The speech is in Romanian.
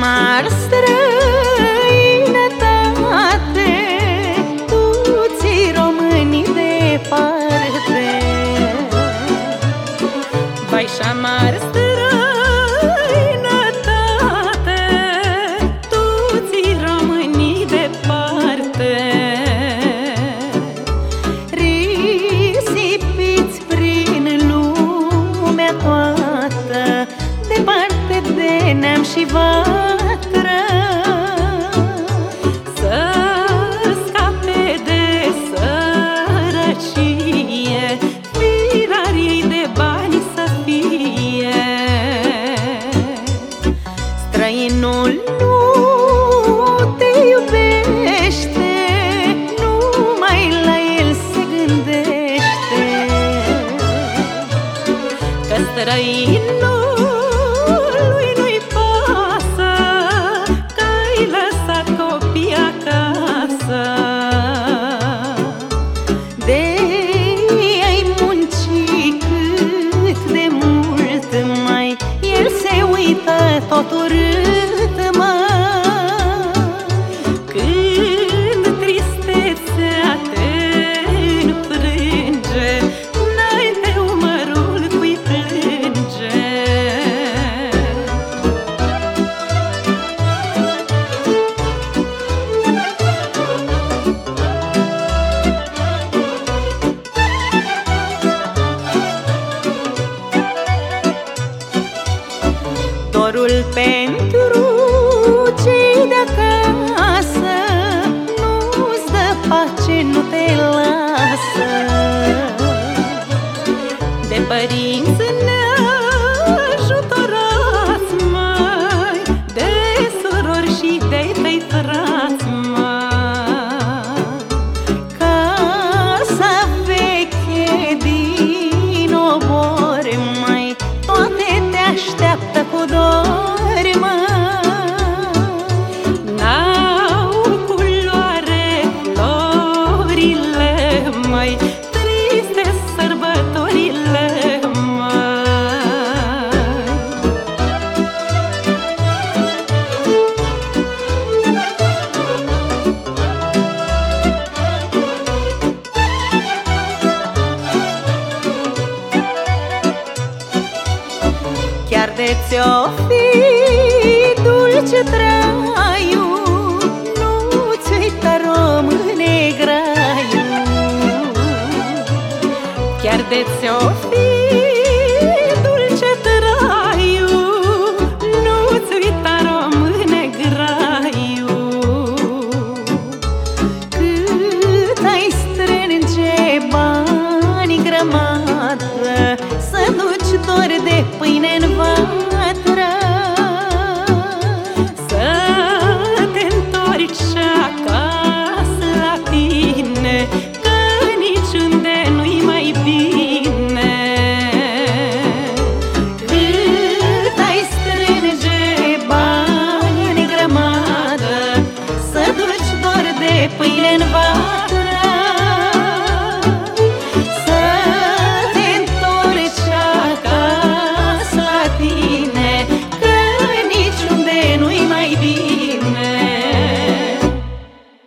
mari străinătate. Tu ții românii departe. Vai și mari străinătate și vatră Să scape de sărăcie Firarii de bani să fie. Străinul nu te iubește Numai la el se gândește. Că străinul tot urât pentru cei de acasă Nu-ți dă pace, nu te lasă. De părinți neajutorați, mai De surori și de tăi frați, mai Casa veche din obor, mai Toate te așteaptă mai Triste sărbătorile, mai Chiar de ți-o fi dulce treabă Chiar de ți-o fi dulce traiu Nu-ți uita române graiu. Cât ai strânge bani grămadă Să duci dor de pâine în vară.